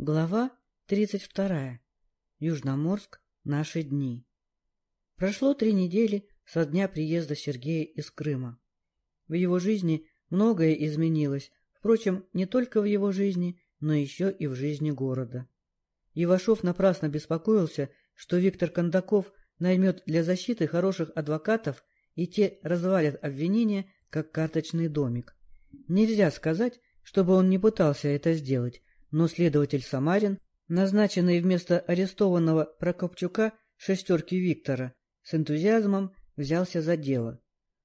Глава 32. Южноморск. Наши дни. Прошло три недели со дня приезда Сергея из Крыма. В его жизни многое изменилось, впрочем, не только в его жизни, но еще и в жизни города. Ивашов напрасно беспокоился, что Виктор Кондаков наймет для защиты хороших адвокатов, и те развалят обвинения, как карточный домик. Нельзя сказать, чтобы он не пытался это сделать, но следователь Самарин, назначенный вместо арестованного Прокопчука шестерки Виктора, с энтузиазмом взялся за дело.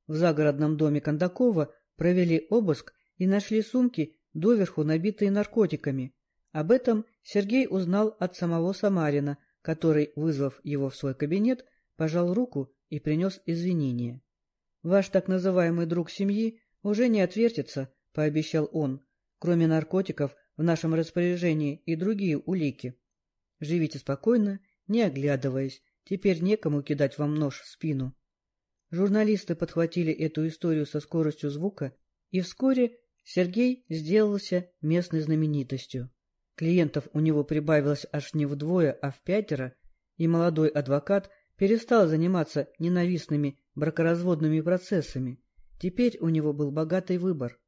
В загородном доме Кондакова провели обыск и нашли сумки, доверху набитые наркотиками. Об этом Сергей узнал от самого Самарина, который, вызвав его в свой кабинет, пожал руку и принес извинения. — Ваш так называемый друг семьи уже не отвертится, — пообещал он. Кроме наркотиков, в нашем распоряжении и другие улики. Живите спокойно, не оглядываясь, теперь некому кидать вам нож в спину. Журналисты подхватили эту историю со скоростью звука, и вскоре Сергей сделался местной знаменитостью. Клиентов у него прибавилось аж не вдвое, а в пятеро, и молодой адвокат перестал заниматься ненавистными бракоразводными процессами. Теперь у него был богатый выбор.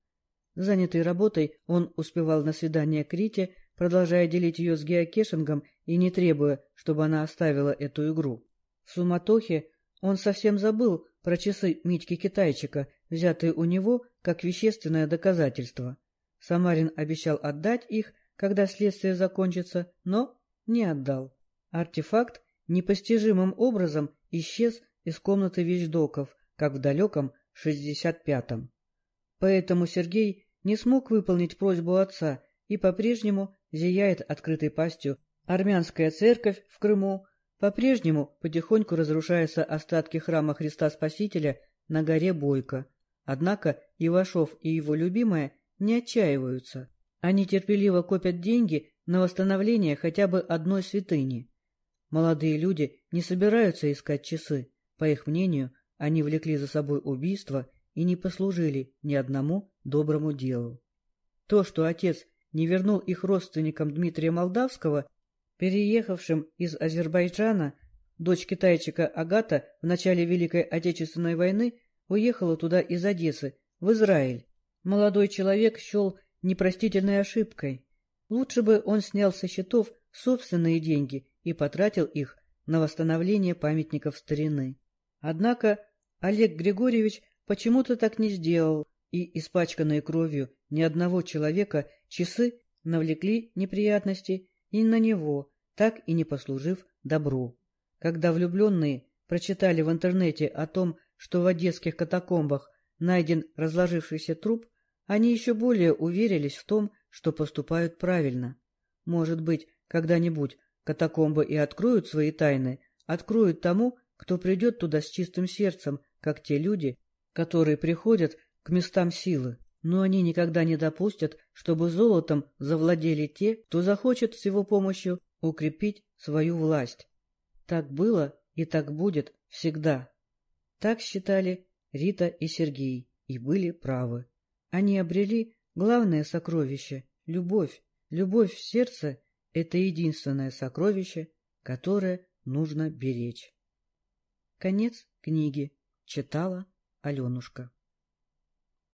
Занятый работой, он успевал на свидание к Рите, продолжая делить ее с геокешингом и не требуя, чтобы она оставила эту игру. В суматохе он совсем забыл про часы Митьки-китайчика, взятые у него как вещественное доказательство. Самарин обещал отдать их, когда следствие закончится, но не отдал. Артефакт непостижимым образом исчез из комнаты вещдоков, как в далеком 65-м. Поэтому Сергей не смог выполнить просьбу отца и по-прежнему зияет открытой пастью армянская церковь в Крыму, по-прежнему потихоньку разрушаются остатки храма Христа Спасителя на горе Бойко. Однако Ивашов и его любимая не отчаиваются. Они терпеливо копят деньги на восстановление хотя бы одной святыни. Молодые люди не собираются искать часы. По их мнению, они влекли за собой убийство и не послужили ни одному доброму делу. То, что отец не вернул их родственникам Дмитрия Молдавского, переехавшим из Азербайджана, дочь китайчика Агата в начале Великой Отечественной войны уехала туда из Одессы, в Израиль. Молодой человек счел непростительной ошибкой. Лучше бы он снял со счетов собственные деньги и потратил их на восстановление памятников старины. Однако Олег Григорьевич почему-то так не сделал, и, испачканные кровью ни одного человека, часы навлекли неприятности и на него, так и не послужив добру. Когда влюбленные прочитали в интернете о том, что в одесских катакомбах найден разложившийся труп, они еще более уверились в том, что поступают правильно. Может быть, когда-нибудь катакомбы и откроют свои тайны, откроют тому, кто придет туда с чистым сердцем, как те люди, которые приходят к местам силы, но они никогда не допустят, чтобы золотом завладели те, кто захочет с его помощью укрепить свою власть. Так было и так будет всегда. Так считали Рита и Сергей и были правы. Они обрели главное сокровище — любовь. Любовь в сердце — это единственное сокровище, которое нужно беречь. Конец книги. Читала Аленушка.